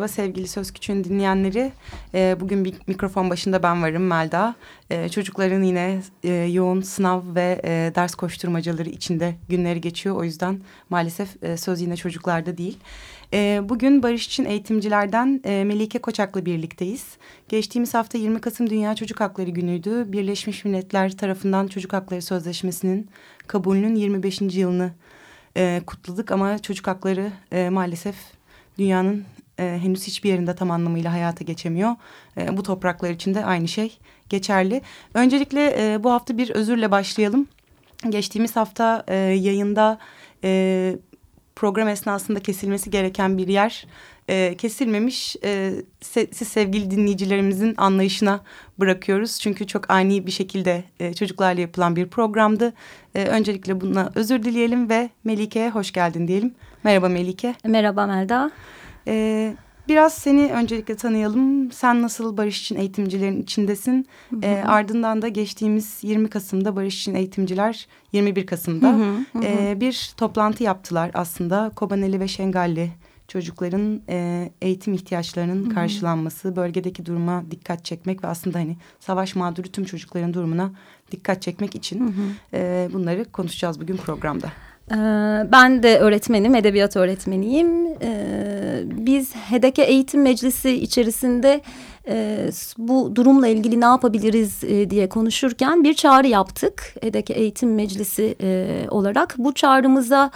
Merhaba sevgili Söz Küçüğün dinleyenleri. Ee, bugün bir mikrofon başında ben varım Melda. Ee, çocukların yine e, yoğun sınav ve e, ders koşturmacaları içinde günleri geçiyor. O yüzden maalesef e, söz yine çocuklarda değil. E, bugün Barış için eğitimcilerden e, Melike Koçak'la birlikteyiz. Geçtiğimiz hafta 20 Kasım Dünya Çocuk Hakları Günü'ydü. Birleşmiş Milletler tarafından Çocuk Hakları Sözleşmesi'nin kabulünün 25. yılını e, kutladık. Ama çocuk hakları e, maalesef dünyanın e, henüz hiçbir yerinde tam anlamıyla hayata geçemiyor. E, bu topraklar için de aynı şey geçerli. Öncelikle e, bu hafta bir özürle başlayalım. Geçtiğimiz hafta e, yayında e, program esnasında kesilmesi gereken bir yer e, kesilmemiş. E, se, siz sevgili dinleyicilerimizin anlayışına bırakıyoruz. Çünkü çok ani bir şekilde e, çocuklarla yapılan bir programdı. E, öncelikle buna özür dileyelim ve Melike'ye hoş geldin diyelim. Merhaba Melike. Merhaba Melda. Ee, biraz seni öncelikle tanıyalım. Sen nasıl Barış için eğitimcilerin içindesin? Hı hı. Ee, ardından da geçtiğimiz 20 Kasım'da Barış için eğitimciler 21 Kasım'da hı hı hı. E, bir toplantı yaptılar aslında. Kobaneli ve Şengalli çocukların e, eğitim ihtiyaçlarının hı hı. karşılanması, bölgedeki duruma dikkat çekmek ve aslında hani savaş mağduru tüm çocukların durumuna dikkat çekmek için hı hı. E, bunları konuşacağız bugün programda. Ee, ben de öğretmenim, edebiyat öğretmeniyim. Ee, biz HEDEK'e Eğitim Meclisi içerisinde e, bu durumla ilgili ne yapabiliriz e, diye konuşurken bir çağrı yaptık. HEDEK Eğitim Meclisi e, olarak. Bu çağrımıza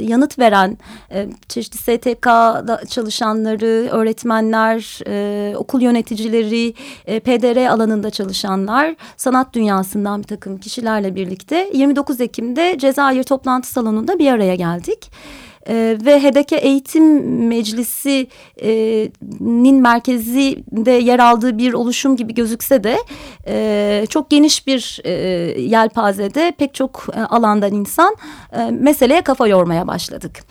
yanıt veren çeşitli STK'da çalışanları, öğretmenler, okul yöneticileri, PDR alanında çalışanlar, sanat dünyasından bir takım kişilerle birlikte 29 Ekim'de Cezayir toplantı salonunda bir araya geldik. E, ve HEDEK'e Eğitim Meclisi'nin e, merkezinde yer aldığı bir oluşum gibi gözükse de e, çok geniş bir e, yelpazede pek çok e, alandan insan e, meseleye kafa yormaya başladık.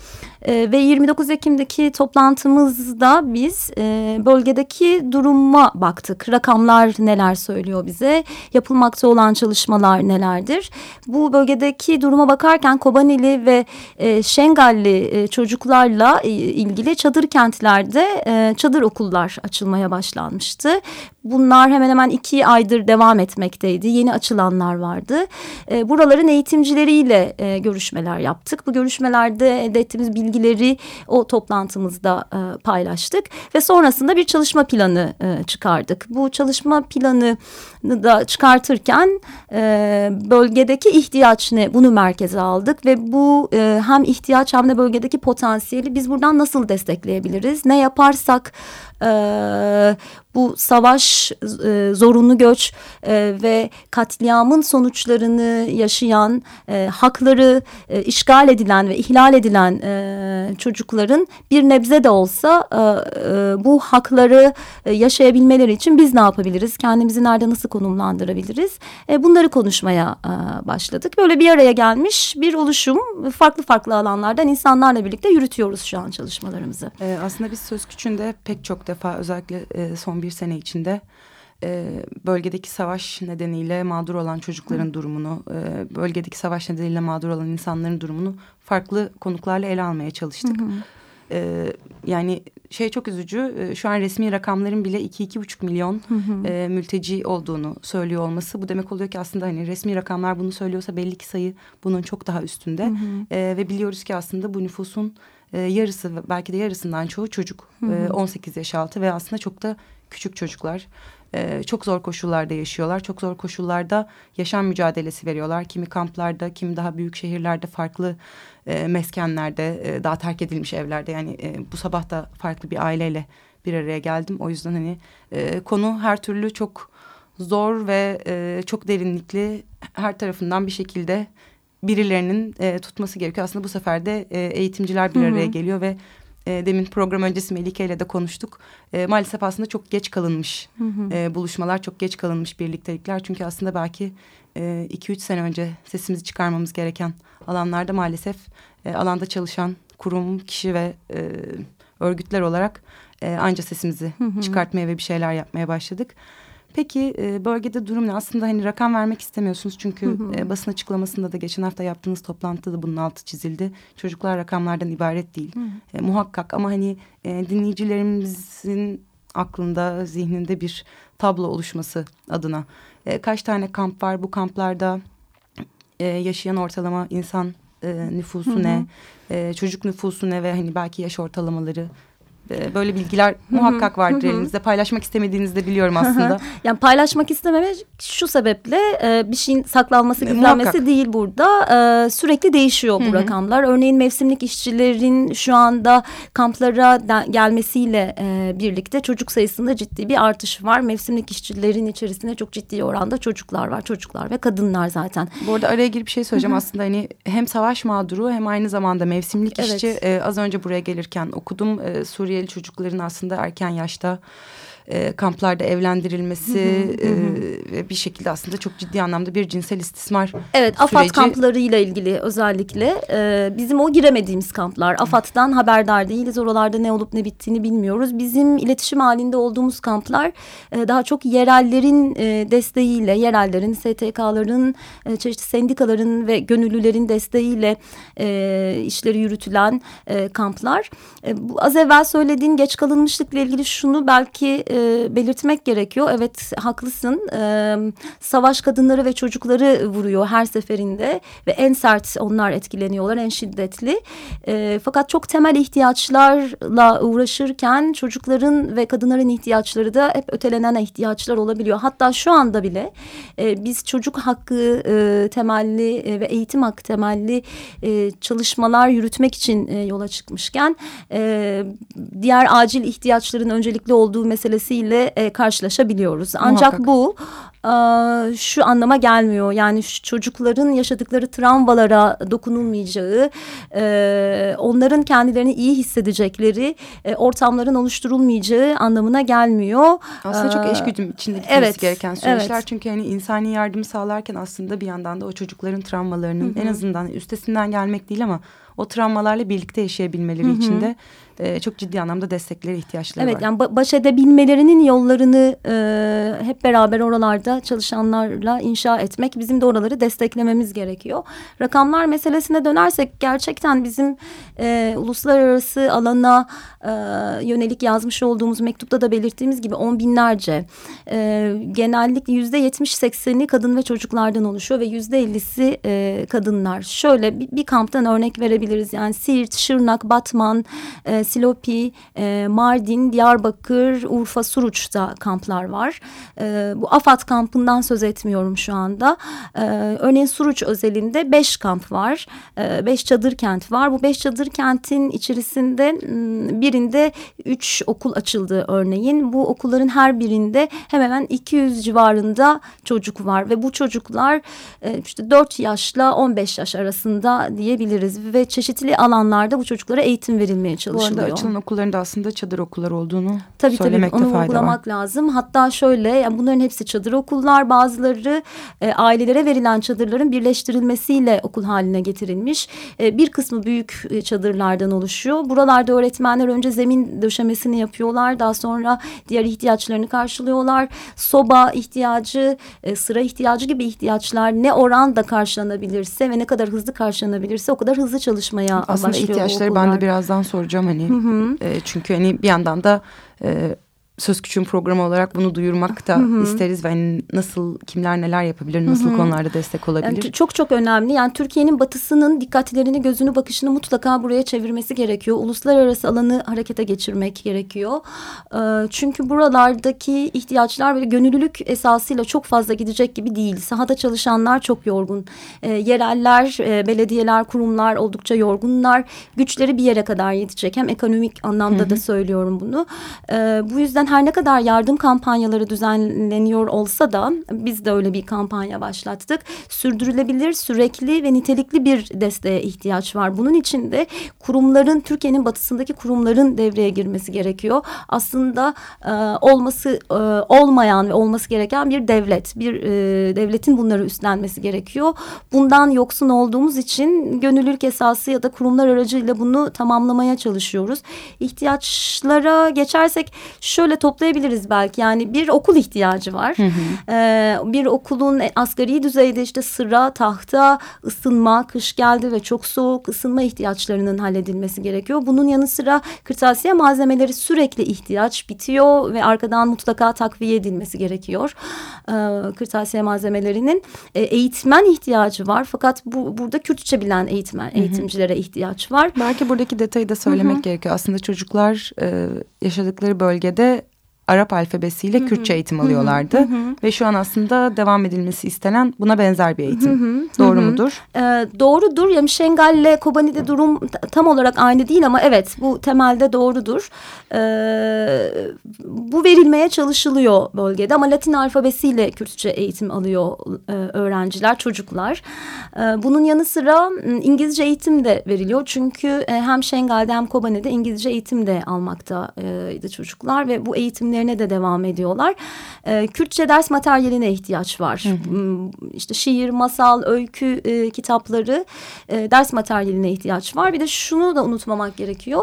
E, ve 29 Ekim'deki toplantımızda biz e, bölgedeki duruma baktık. Rakamlar neler söylüyor bize? Yapılmakta olan çalışmalar nelerdir? Bu bölgedeki duruma bakarken Kobanili ve e, Şengalli e, çocuklarla e, ilgili çadır kentlerde e, çadır okullar açılmaya başlanmıştı. Bunlar hemen hemen iki aydır devam etmekteydi. Yeni açılanlar vardı. E, buraların eğitimcileriyle e, görüşmeler yaptık. Bu görüşmelerde elde ettiğimiz bilgileri o toplantımızda e, paylaştık. Ve sonrasında bir çalışma planı e, çıkardık. Bu çalışma planı da çıkartırken e, bölgedeki ihtiyaç ne bunu merkeze aldık. Ve bu e, hem ihtiyaç hem de bölgedeki potansiyeli biz buradan nasıl destekleyebiliriz? Ne yaparsak e, bu savaş, e, zorunlu göç e, ve katliamın sonuçlarını yaşayan, e, hakları e, işgal edilen ve ihlal edilen e, çocukların bir nebze de olsa e, e, bu hakları e, yaşayabilmeleri için biz ne yapabiliriz? Kendimizi nerede nasıl konumlandırabiliriz? E, bunları konuşmaya e, başladık. Böyle bir araya gelmiş bir oluşum farklı farklı alanlardan insanlarla birlikte yürütüyoruz şu an çalışmalarımızı. E, aslında biz Söz Küçüğü'nde pek çok defa özellikle e, son bir sene içinde e, bölgedeki savaş nedeniyle mağdur olan çocukların Hı. durumunu, e, bölgedeki savaş nedeniyle mağdur olan insanların durumunu farklı konuklarla ele almaya çalıştık. Hı hı. E, yani şey çok üzücü. E, şu an resmi rakamların bile iki iki buçuk milyon hı hı. E, mülteci olduğunu söylüyor olması. Bu demek oluyor ki aslında hani resmi rakamlar bunu söylüyorsa belli ki sayı bunun çok daha üstünde. Hı hı. E, ve biliyoruz ki aslında bu nüfusun e, yarısı belki de yarısından çoğu çocuk. Hı hı. E, 18 yaş altı ve aslında çok da küçük çocuklar. E, çok zor koşullarda yaşıyorlar. Çok zor koşullarda yaşam mücadelesi veriyorlar. Kimi kamplarda, kimi daha büyük şehirlerde, farklı e, meskenlerde, e, daha terk edilmiş evlerde. Yani e, bu sabah da farklı bir aileyle bir araya geldim. O yüzden hani e, konu her türlü çok zor ve e, çok derinlikli her tarafından bir şekilde birilerinin e, tutması gerekiyor. Aslında bu sefer de e, eğitimciler bir araya geliyor ve e, demin program öncesi Melike ile de konuştuk. E, maalesef aslında çok geç kalınmış hı hı. E, buluşmalar, çok geç kalınmış birliktelikler. Çünkü aslında belki e, iki üç sene önce sesimizi çıkarmamız gereken alanlarda maalesef e, alanda çalışan kurum, kişi ve e, örgütler olarak e, anca sesimizi hı hı. çıkartmaya ve bir şeyler yapmaya başladık. Peki e, bölgede durum ne? Aslında hani rakam vermek istemiyorsunuz çünkü hı hı. E, basın açıklamasında da geçen hafta yaptığınız toplantıda da bunun altı çizildi. Çocuklar rakamlardan ibaret değil. Hı hı. E, muhakkak ama hani e, dinleyicilerimizin aklında, zihninde bir tablo oluşması adına. E, kaç tane kamp var? Bu kamplarda e, yaşayan ortalama insan e, nüfusu hı hı. ne? E, çocuk nüfusu ne ve hani belki yaş ortalamaları e, böyle bilgiler muhakkak vardır elinizde. Paylaşmak istemediğinizi de biliyorum aslında. yani paylaşmak istememe şu sebeple e, bir şeyin saklanması, e, gizlenmesi değil burada. E, sürekli değişiyor bu rakamlar. Örneğin mevsimlik işçilerin şu anda kamplara gelmesiyle e, birlikte çocuk sayısında ciddi bir artış var. Mevsimlik işçilerin içerisinde çok ciddi oranda çocuklar var. Çocuklar ve kadınlar zaten. Bu arada araya girip bir şey söyleyeceğim. Aslında hani hem savaş mağduru hem aynı zamanda mevsimlik evet. işçi. E, az önce buraya gelirken okudum. E, Suriye Suriyeli çocukların aslında erken yaşta e, kamplarda evlendirilmesi e, ve bir şekilde aslında çok ciddi anlamda bir cinsel istismar Evet süreci. AFAD kamplarıyla ilgili özellikle e, bizim o giremediğimiz kamplar. AFAD'dan haberdar değiliz. Oralarda ne olup ne bittiğini bilmiyoruz. Bizim iletişim halinde olduğumuz kamplar e, daha çok yerellerin e, desteğiyle, yerellerin, STK'ların, e, çeşitli sendikaların ve gönüllülerin desteğiyle e, işleri yürütülen e, kamplar. E, bu az evvel söylediğin geç kalınmışlıkla ilgili şunu belki e, belirtmek gerekiyor. Evet haklısın. E, savaş kadınları ve çocukları vuruyor her seferinde ve en sert onlar etkileniyorlar, en şiddetli. E, fakat çok temel ihtiyaçlarla uğraşırken çocukların ve kadınların ihtiyaçları da hep ötelenen ihtiyaçlar olabiliyor. Hatta şu anda bile e, biz çocuk hakkı e, temelli e, ve eğitim hakkı temelli e, çalışmalar yürütmek için e, yola çıkmışken e, diğer acil ihtiyaçların öncelikli olduğu meselesi ile e, karşılaşabiliyoruz. Ancak Muhakkak. bu e, şu anlama gelmiyor. Yani şu çocukların yaşadıkları travmalara dokunulmayacağı, e, onların kendilerini iyi hissedecekleri e, ortamların oluşturulmayacağı anlamına gelmiyor. Aslında çok eş güdüm içinde gitmesi evet, gereken süreçler. Evet. Çünkü hani insani yardımı sağlarken aslında bir yandan da o çocukların travmalarının Hı -hı. en azından üstesinden gelmek değil ama o travmalarla birlikte yaşayabilmeleri Hı -hı. için de e, çok ciddi anlamda desteklere ihtiyaçları evet, var. Evet yani baş edebilmelerinin yollarını e, hep beraber oralarda çalışanlarla inşa etmek bizim de oraları desteklememiz gerekiyor. Rakamlar meselesine dönersek gerçekten bizim e, uluslararası alana e, yönelik yazmış olduğumuz mektupta da belirttiğimiz gibi on binlerce e, genellikle yüzde yetmiş sekseni kadın ve çocuklardan oluşuyor ve yüzde ellisi e, kadınlar. Şöyle bir, bir kamptan örnek verebiliriz yani Siirt, Şırnak, Batman, e, Silopi, e, Mardin, Diyarbakır, Urfa, Suruç'ta kamplar var. E, bu AFAD kampından söz etmiyorum şu anda. E, örneğin Suruç özelinde beş kamp var. E, beş çadır kent var. Bu beş çadır kentin içerisinde birinde üç okul açıldı örneğin. Bu okulların her birinde hemen hemen 200 civarında çocuk var ve bu çocuklar e, işte 4 yaşla 15 yaş arasında diyebiliriz ve çeşitli alanlarda bu çocuklara eğitim verilmeye çalışılıyor. Arada açılan okullarında aslında çadır okulları olduğunu tabii, söylemekte tabii, onu fayda vurgulamak lazım. Hatta şöyle yani bunların hepsi çadır okullar bazıları e, ailelere verilen çadırların birleştirilmesiyle okul haline getirilmiş. E, bir kısmı büyük e, çadırlardan oluşuyor. Buralarda öğretmenler önce zemin döşemesini yapıyorlar. Daha sonra diğer ihtiyaçlarını karşılıyorlar. Soba ihtiyacı, e, sıra ihtiyacı gibi ihtiyaçlar ne oranda karşılanabilirse ve ne kadar hızlı karşılanabilirse o kadar hızlı çalışmaya Aslında başlıyor ihtiyaçları ben de birazdan soracağım hani. Hı hı. E, çünkü hani bir yandan da e, Söz Küçüğün programı olarak bunu duyurmak da hı hı. isteriz ve hani nasıl kimler neler yapabilir, nasıl hı hı. konularda destek olabilir? Yani çok çok önemli. Yani Türkiye'nin batısının dikkatlerini, gözünü, bakışını mutlaka buraya çevirmesi gerekiyor. Uluslararası alanı harekete geçirmek gerekiyor. Ee, çünkü buralardaki ihtiyaçlar böyle gönüllülük esasıyla çok fazla gidecek gibi değil. Sahada çalışanlar çok yorgun. Ee, yereller, e, belediyeler, kurumlar oldukça yorgunlar. Güçleri bir yere kadar yetecek. Hem ekonomik anlamda hı hı. da söylüyorum bunu. Ee, bu yüzden her ne kadar yardım kampanyaları düzenleniyor olsa da biz de öyle bir kampanya başlattık. Sürdürülebilir, sürekli ve nitelikli bir desteğe ihtiyaç var. Bunun için de kurumların, Türkiye'nin batısındaki kurumların devreye girmesi gerekiyor. Aslında e, olması e, olmayan ve olması gereken bir devlet, bir e, devletin bunları üstlenmesi gerekiyor. Bundan yoksun olduğumuz için gönüllülük esası ya da kurumlar aracıyla bunu tamamlamaya çalışıyoruz. İhtiyaçlara geçersek şöyle toplayabiliriz belki. Yani bir okul ihtiyacı var. Hı hı. Ee, bir okulun asgari düzeyde işte sıra, tahta, ısınma, kış geldi ve çok soğuk ısınma ihtiyaçlarının halledilmesi gerekiyor. Bunun yanı sıra kırtasiye malzemeleri sürekli ihtiyaç bitiyor ve arkadan mutlaka takviye edilmesi gerekiyor. Ee, kırtasiye malzemelerinin e, eğitmen ihtiyacı var. Fakat bu burada Kürtçe bilen eğitmen, eğitimcilere ihtiyaç var. Belki buradaki detayı da söylemek Hı -hı. gerekiyor. Aslında çocuklar e, yaşadıkları bölgede Arap alfabesiyle Kürtçe eğitim alıyorlardı. Ve şu an aslında devam edilmesi istenen buna benzer bir eğitim. Doğru mudur? Ee, doğrudur. Yani Şengal ile Kobani'de durum tam olarak aynı değil ama evet bu temelde doğrudur. Ee, bu verilmeye çalışılıyor bölgede ama Latin alfabesiyle Kürtçe eğitim alıyor e, öğrenciler, çocuklar. Ee, bunun yanı sıra İngilizce eğitim de veriliyor. Çünkü e, hem Şengal'de hem Kobani'de İngilizce eğitim de almaktaydı çocuklar ve bu eğitimleri eğitimlerine de devam ediyorlar. E, Kürtçe ders materyaline ihtiyaç var. Hı hı. Hmm, işte şiir, masal, öykü e, kitapları e, ders materyaline ihtiyaç var. Bir de şunu da unutmamak gerekiyor.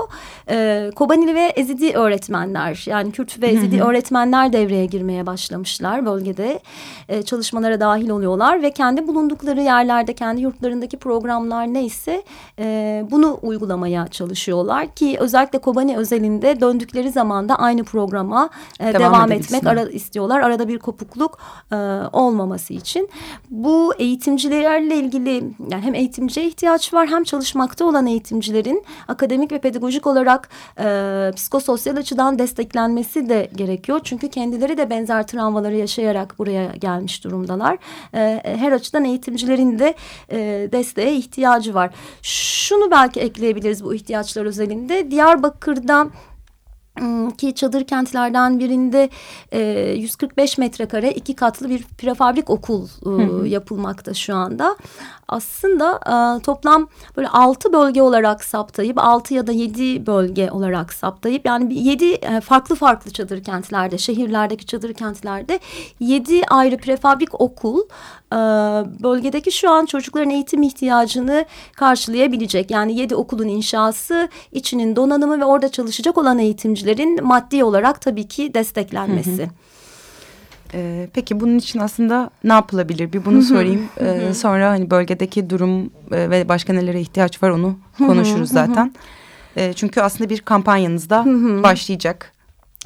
E, Kobanili ve Ezidi öğretmenler yani Kürt ve Ezidi hı hı. öğretmenler devreye girmeye başlamışlar bölgede. E, çalışmalara dahil oluyorlar ve kendi bulundukları yerlerde kendi yurtlarındaki programlar neyse e, bunu uygulamaya çalışıyorlar ki özellikle Kobani özelinde döndükleri zaman da aynı programa e, devam, devam etmek ara, istiyorlar. Arada bir kopukluk e, olmaması için. Bu eğitimcilerle ilgili yani hem eğitimciye ihtiyaç var hem çalışmakta olan eğitimcilerin akademik ve pedagojik olarak e, psikososyal açıdan desteklenmesi de gerekiyor. Çünkü kendileri de benzer travmaları yaşayarak buraya gelmiş durumdalar. E, her açıdan eğitimcilerin de e, desteğe ihtiyacı var. Şunu belki ekleyebiliriz bu ihtiyaçlar özelinde. Diyarbakır'da ki çadır kentlerden birinde e, 145 metrekare iki katlı bir prefabrik okul e, yapılmakta şu anda. Aslında e, toplam böyle altı bölge olarak saptayıp altı ya da yedi bölge olarak saptayıp yani yedi e, farklı farklı çadır kentlerde şehirlerdeki çadır kentlerde yedi ayrı prefabrik okul e, bölgedeki şu an çocukların eğitim ihtiyacını karşılayabilecek. Yani yedi okulun inşası içinin donanımı ve orada çalışacak olan eğitimciler öğrencilerin maddi olarak tabii ki desteklenmesi. Hı hı. Ee, peki bunun için aslında ne yapılabilir? Bir bunu sorayım. Ee, sonra hani bölgedeki durum e, ve başka nelere ihtiyaç var onu konuşuruz zaten. E, çünkü aslında bir kampanyanız da başlayacak.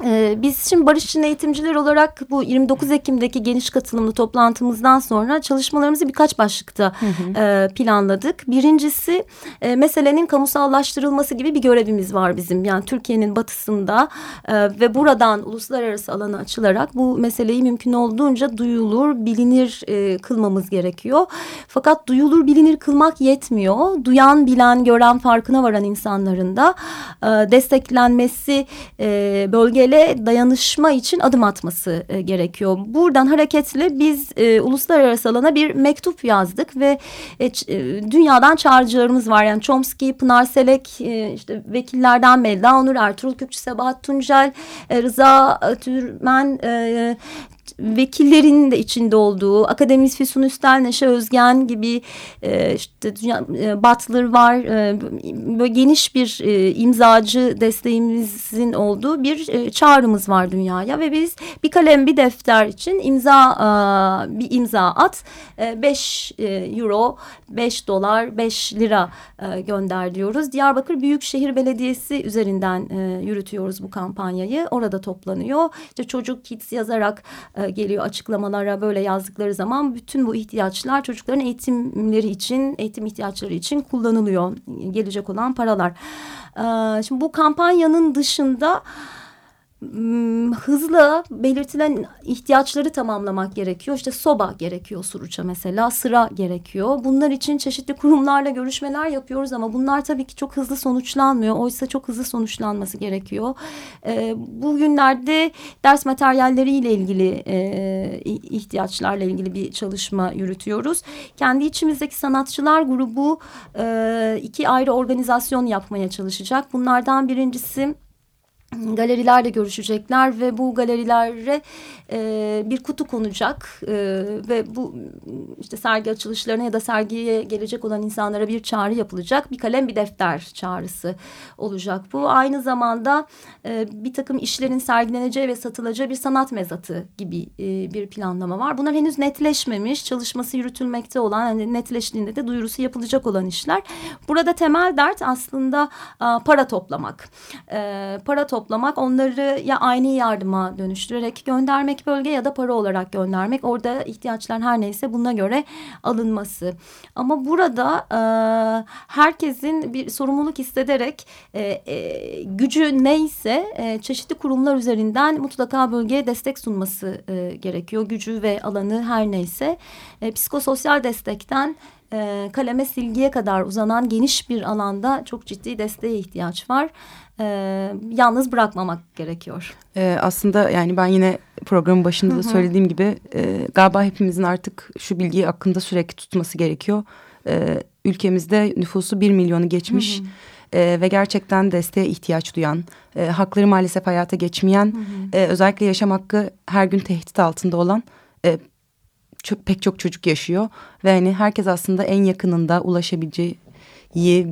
Ee, biz şimdi Barış için eğitimciler olarak bu 29 Ekim'deki geniş katılımlı toplantımızdan sonra çalışmalarımızı birkaç başlıkta hı hı. E, planladık. Birincisi e, meselenin kamusallaştırılması gibi bir görevimiz var bizim. Yani Türkiye'nin batısında e, ve buradan uluslararası alana açılarak bu meseleyi mümkün olduğunca duyulur, bilinir kılmamız gerekiyor. Fakat duyulur, bilinir kılmak yetmiyor. Duyan, bilen, gören, farkına varan insanların da desteklenmesi e, modele dayanışma için adım atması e, gerekiyor. Buradan hareketle biz e, uluslararası alana bir mektup yazdık ve e, e, dünyadan çağrıcılarımız var. Yani Chomsky, Pınar Selek, e, işte vekillerden Melda Onur, Ertuğrul Kürkçü, Sebahat Tuncel, e, Rıza Türmen, e, vekillerin de içinde olduğu akademist Füsun Üstel, Neşe Özgen gibi e, işte dünya, e, Butler var. E, böyle geniş bir e, imzacı desteğimizin olduğu bir e, çağrımız var dünyaya ve biz bir kalem bir defter için imza e, bir imza at 5 e, e, euro 5 dolar 5 lira e, gönder diyoruz. Diyarbakır Büyükşehir Belediyesi üzerinden e, yürütüyoruz bu kampanyayı. Orada toplanıyor. İşte çocuk kids yazarak e, geliyor açıklamalara böyle yazdıkları zaman bütün bu ihtiyaçlar çocukların eğitimleri için, eğitim ihtiyaçları için kullanılıyor. Gelecek olan paralar. E, şimdi bu kampanyanın dışında hızlı belirtilen ihtiyaçları tamamlamak gerekiyor. İşte soba gerekiyor Suruç'a mesela, sıra gerekiyor. Bunlar için çeşitli kurumlarla görüşmeler yapıyoruz ama bunlar tabii ki çok hızlı sonuçlanmıyor. Oysa çok hızlı sonuçlanması gerekiyor. E, bugünlerde ders materyalleriyle ilgili e, ihtiyaçlarla ilgili bir çalışma yürütüyoruz. Kendi içimizdeki sanatçılar grubu e, iki ayrı organizasyon yapmaya çalışacak. Bunlardan birincisi galerilerle görüşecekler ve bu galerilere e, bir kutu konacak e, ve bu işte sergi açılışlarına ya da sergiye gelecek olan insanlara bir çağrı yapılacak. Bir kalem bir defter çağrısı olacak bu. Aynı zamanda e, bir takım işlerin sergileneceği ve satılacağı bir sanat mezatı gibi e, bir planlama var. Bunlar henüz netleşmemiş çalışması yürütülmekte olan hani netleştiğinde de duyurusu yapılacak olan işler. Burada temel dert aslında a, para toplamak. E, para toplamak toplamak, onları ya aynı yardıma dönüştürerek göndermek bölge ya da para olarak göndermek. Orada ihtiyaçlar her neyse buna göre alınması. Ama burada e, herkesin bir sorumluluk hissederek e, e, gücü neyse e, çeşitli kurumlar üzerinden mutlaka bölgeye destek sunması e, gerekiyor. Gücü ve alanı her neyse. E, psikososyal destekten e, kaleme silgiye kadar uzanan geniş bir alanda çok ciddi desteğe ihtiyaç var. E, yalnız bırakmamak gerekiyor. E, aslında yani ben yine programın başında da söylediğim gibi e, galiba hepimizin artık şu bilgiyi hakkında sürekli tutması gerekiyor. E, ülkemizde nüfusu bir milyonu geçmiş. Hı hı. E, ve gerçekten desteğe ihtiyaç duyan, e, hakları maalesef hayata geçmeyen, hı hı. E, özellikle yaşam hakkı her gün tehdit altında olan e, pek çok çocuk yaşıyor ve hani herkes aslında en yakınında ulaşabileceği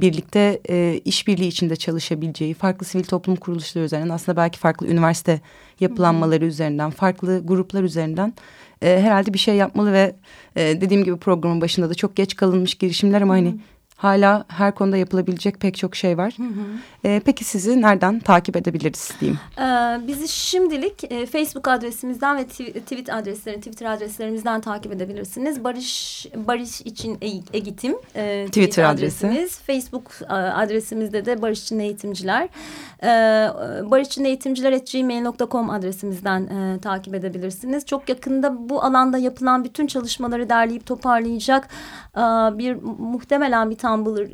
birlikte e, işbirliği içinde çalışabileceği farklı sivil toplum kuruluşları üzerinden aslında belki farklı üniversite yapılanmaları hmm. üzerinden farklı gruplar üzerinden e, herhalde bir şey yapmalı ve e, dediğim gibi programın başında da çok geç kalınmış girişimler ama hmm. hani hala her konuda yapılabilecek pek çok şey var. Hı hı. E, peki sizi nereden takip edebiliriz diyeyim? Ee, bizi şimdilik e, Facebook adresimizden ve tweet adresleri, Twitter adreslerimizden takip edebilirsiniz. Barış Barış için eğitim e, Twitter, Twitter adresimiz. Facebook adresimizde de Barış için eğitimciler. E, Barış için eğitimciler gmail.com adresimizden e, takip edebilirsiniz. Çok yakında bu alanda yapılan bütün çalışmaları derleyip toparlayacak e, bir muhtemelen bir Tumblr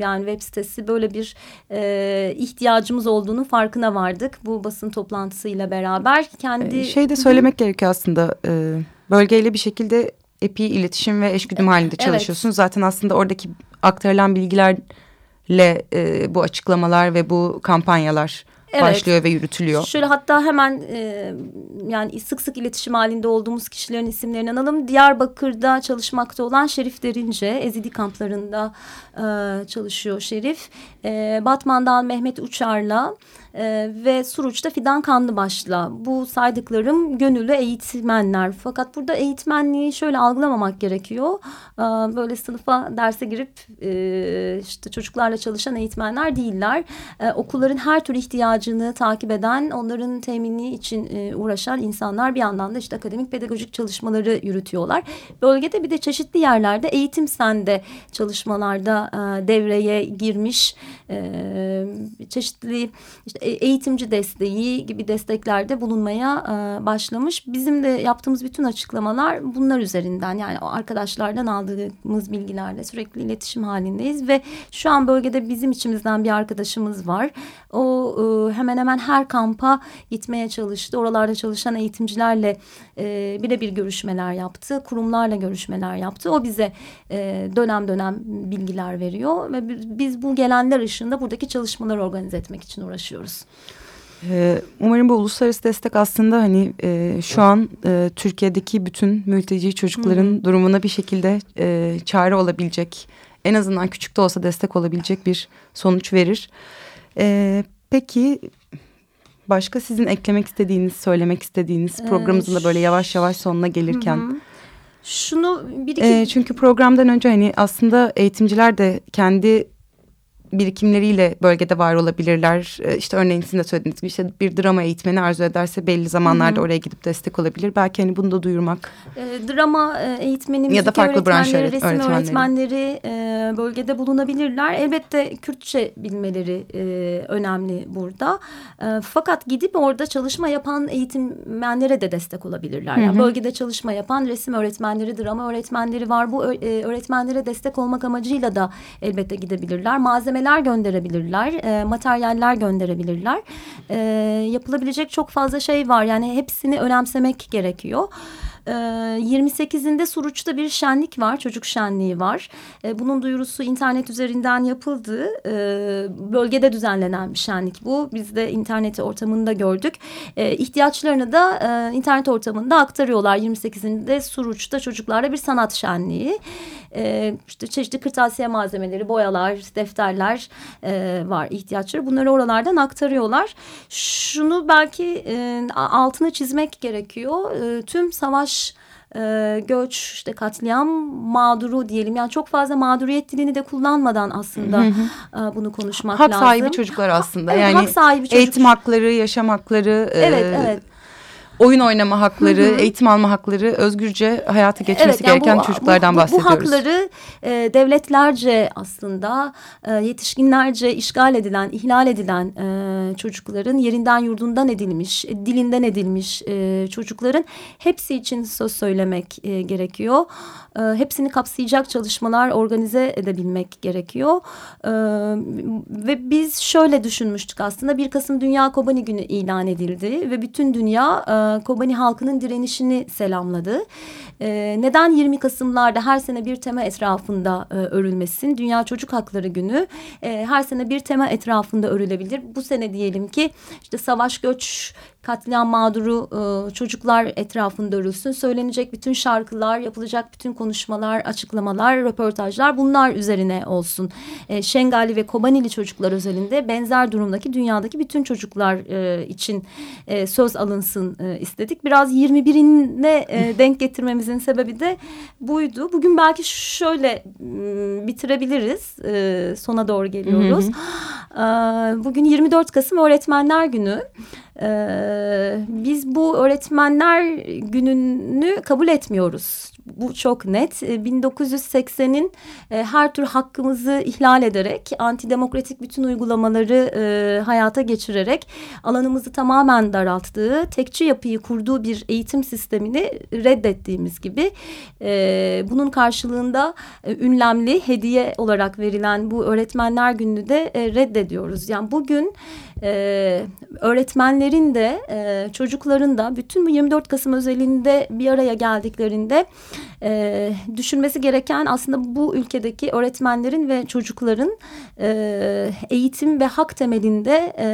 yani web sitesi böyle bir e, ihtiyacımız olduğunu farkına vardık. Bu basın toplantısıyla beraber kendi... Şey de söylemek gerekiyor aslında e, bölgeyle bir şekilde epi iletişim ve eşgüdüm halinde çalışıyorsunuz. Evet. Zaten aslında oradaki aktarılan bilgilerle e, bu açıklamalar ve bu kampanyalar evet. başlıyor ve yürütülüyor. Şöyle hatta hemen e, yani sık sık iletişim halinde olduğumuz kişilerin isimlerini analım. Diyarbakır'da çalışmakta olan Şerif Derince, Ezidi kamplarında e, çalışıyor Şerif. E, Batman'dan Mehmet Uçar'la e, ve Suruç'ta Fidan Kanlıbaş'la bu saydıklarım gönüllü eğitmenler. Fakat burada eğitmenliği şöyle algılamamak gerekiyor. E, böyle sınıfa derse girip e, işte çocuklarla çalışan eğitmenler değiller. E, okulların her tür ihtiyacını takip eden, onların temini için e, uğraşan insanlar bir yandan da işte akademik pedagojik çalışmaları yürütüyorlar. Bölgede bir de çeşitli yerlerde eğitim sende çalışmalarda e, devreye girmiş e, çeşitli işte eğitimci desteği gibi desteklerde bulunmaya e, başlamış. Bizim de yaptığımız bütün açıklamalar bunlar üzerinden yani arkadaşlardan aldığımız bilgilerle sürekli iletişim halindeyiz ve şu an bölgede bizim içimizden bir arkadaşımız var. O e, hemen hemen her kampa gitmeye çalıştı. Oralarda çalışan eğitimcilerle e, birebir görüşmeler yaptı. Kurumlarla görüşmeler yaptı. O bize e, dönem dönem bilgiler veriyor ve biz bu gelenler ışığında buradaki çalışmaları organize etmek için uğraşıyoruz. Ee, umarım bu uluslararası destek aslında hani e, şu an e, Türkiye'deki bütün mülteci çocukların Hı -hı. durumuna bir şekilde e, çare olabilecek, en azından küçük de olsa destek olabilecek bir sonuç verir. E, peki başka sizin eklemek istediğiniz, söylemek istediğiniz ee, programımızın da böyle yavaş yavaş sonuna gelirken... Hı -hı. Şunu bir iki... E, çünkü programdan önce hani aslında eğitimciler de kendi birikimleriyle bölgede var olabilirler. E, işte örneğin sizin de söylediğiniz gibi işte bir drama eğitmeni arzu ederse belli zamanlarda Hı -hı. oraya gidip destek olabilir. Belki hani bunu da duyurmak. E, drama e, eğitmeni, müzik ya da farklı branş resim öğretmenleri, öğretmenleri e, bölgede bulunabilirler. Elbette Kürtçe bilmeleri e, önemli burada. E, fakat gidip orada çalışma yapan eğitmenlere de destek olabilirler. Yani bölgede çalışma yapan resim öğretmenleri, drama öğretmenleri var. Bu e, öğretmenlere destek olmak amacıyla da elbette gidebilirler. Malzemeler gönderebilirler, e, materyaller gönderebilirler. E, yapılabilecek çok fazla şey var. Yani hepsini önemsemek gerekiyor. 28'inde ee, Suruç'ta bir şenlik var, çocuk şenliği var. Ee, bunun duyurusu internet üzerinden yapıldı. Ee, bölgede düzenlenen bir şenlik bu. Biz de internet ortamında gördük. İhtiyaçlarını da e, internet ortamında aktarıyorlar. 28'inde Suruç'ta çocuklarla bir sanat şenliği. İşte çeşitli kırtasiye malzemeleri, boyalar, defterler e, var ihtiyaçları. Bunları oralardan aktarıyorlar. Şunu belki e, altını çizmek gerekiyor. Tüm savaş savaş, e, göç, işte katliam mağduru diyelim. Yani çok fazla mağduriyet dilini de kullanmadan aslında E, bunu konuşmak hak lazım. Hak sahibi çocuklar aslında. Evet, yani hak sahibi çocuk. eğitim hakları, yaşam hakları. Evet, e, evet oyun oynama hakları, hı hı. eğitim alma hakları, özgürce hayatı geçmesi evet, yani gereken bu, çocuklardan bu, bu, bahsediyoruz. Bu hakları e, devletlerce aslında e, yetişkinlerce işgal edilen, ihlal edilen e, çocukların yerinden yurdundan edilmiş, e, dilinden edilmiş e, çocukların hepsi için söz söylemek e, gerekiyor. E, hepsini kapsayacak çalışmalar organize edebilmek gerekiyor. E, ve biz şöyle düşünmüştük aslında 1 Kasım Dünya Kobani Günü ilan edildi ve bütün dünya e, Kobani halkının direnişini selamladı. E, neden 20 Kasım'larda her sene bir tema etrafında e, örülmesin? Dünya Çocuk Hakları Günü e, her sene bir tema etrafında örülebilir. Bu sene diyelim ki işte savaş göç katliam mağduru e, çocuklar etrafında örülsün. Söylenecek bütün şarkılar, yapılacak bütün konuşmalar, açıklamalar, röportajlar bunlar üzerine olsun. E, Şengali ve Kobanili çocuklar özelinde benzer durumdaki dünyadaki bütün çocuklar e, için e, söz alınsın e, istedik. Biraz 21'ine e, denk getirmemizin sebebi de buydu. Bugün belki şöyle bitirebiliriz. E, sona doğru geliyoruz. Hı hı. E, bugün 24 Kasım Öğretmenler Günü. Ee, biz bu öğretmenler gününü kabul etmiyoruz. Bu çok net. 1980'in ee, e, her tür hakkımızı ihlal ederek, antidemokratik bütün uygulamaları e, hayata geçirerek alanımızı tamamen daralttığı, tekçi yapıyı kurduğu bir eğitim sistemini reddettiğimiz gibi e, bunun karşılığında e, ünlemli hediye olarak verilen bu öğretmenler gününü de e, reddediyoruz. Yani bugün e, öğretmenlerin de e, çocukların da bütün bu 24 Kasım özelinde bir araya geldiklerinde e, düşünmesi gereken aslında bu ülkedeki öğretmenlerin ve çocukların e, eğitim ve hak temelinde e,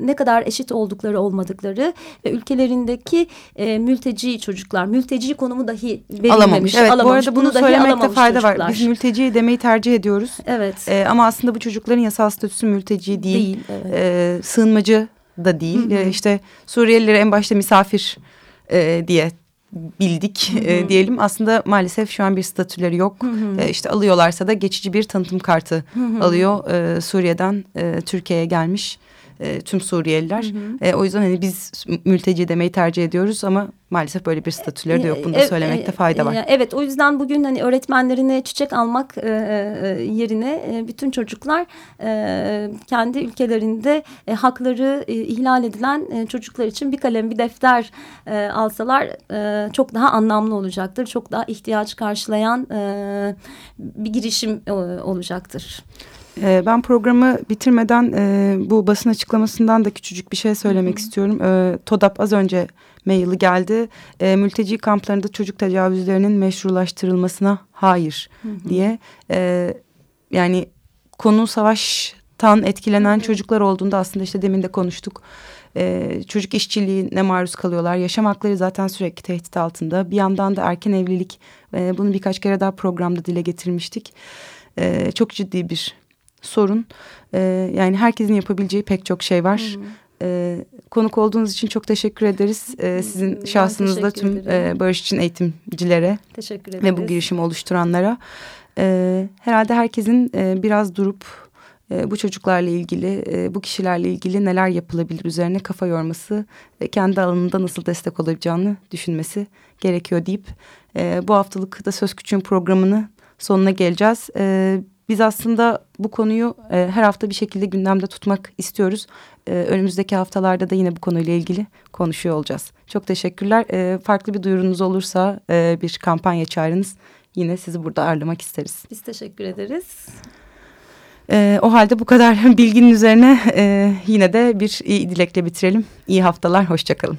ne kadar eşit oldukları olmadıkları ve ülkelerindeki e, mülteci çocuklar mülteci konumu dahi verilmemiş. Alamamış. Evet, alamamış. Bu arada bunu, bunu söylemekte fayda çocuklar. var. Biz mülteci demeyi tercih ediyoruz. Evet. E, ama aslında bu çocukların yasal statüsü mülteci değil. değil evet. e, sığınmacı da değil. Hı hı. E, işte Suriyelileri en başta misafir e, diye bildik hı hı. E, diyelim. Aslında maalesef şu an bir statüleri yok. Hı hı. E, işte alıyorlarsa da geçici bir tanıtım kartı hı hı. alıyor. E, Suriye'den e, Türkiye'ye gelmiş e, tüm Suriyeliler. Hı hı. E, o yüzden hani biz mülteci demeyi tercih ediyoruz ama maalesef böyle bir statüleri de yok. Bunu da söylemekte fayda var. Evet o yüzden bugün hani öğretmenlerine çiçek almak e, e, yerine e, bütün çocuklar e, kendi ülkelerinde e, hakları e, ihlal edilen e, çocuklar için bir kalem bir defter e, alsalar e, çok daha anlamlı olacaktır. Çok daha ihtiyaç karşılayan e, bir girişim e, olacaktır. Ee, ben programı bitirmeden e, bu basın açıklamasından da küçücük bir şey söylemek Hı -hı. istiyorum. E, TODAP az önce maili geldi. E, mülteci kamplarında çocuk tecavüzlerinin meşrulaştırılmasına hayır Hı -hı. diye. E, yani konu savaştan etkilenen Hı -hı. çocuklar olduğunda aslında işte demin de konuştuk. E, çocuk işçiliğine maruz kalıyorlar. Yaşam hakları zaten sürekli tehdit altında. Bir yandan da erken evlilik. E, bunu birkaç kere daha programda dile getirmiştik. E, çok ciddi bir sorun. E, yani herkesin yapabileceği pek çok şey var. Hı hı. E, konuk olduğunuz için çok teşekkür ederiz. E, sizin ben şahsınızda tüm e, Barış için eğitimcilere teşekkür ederiz. ve bu girişimi oluşturanlara. E, herhalde herkesin e, biraz durup e, bu çocuklarla ilgili, e, bu kişilerle ilgili neler yapılabilir üzerine kafa yorması ve kendi alanında nasıl destek olabileceğini düşünmesi gerekiyor deyip e, bu haftalık da Söz Küçüğün programını sonuna geleceğiz. E, biz aslında bu konuyu e, her hafta bir şekilde gündemde tutmak istiyoruz. E, önümüzdeki haftalarda da yine bu konuyla ilgili konuşuyor olacağız. Çok teşekkürler. E, farklı bir duyurunuz olursa e, bir kampanya çağırınız. Yine sizi burada ağırlamak isteriz. Biz teşekkür ederiz. E, o halde bu kadar bilginin üzerine e, yine de bir iyi dilekle bitirelim. İyi haftalar, hoşçakalın.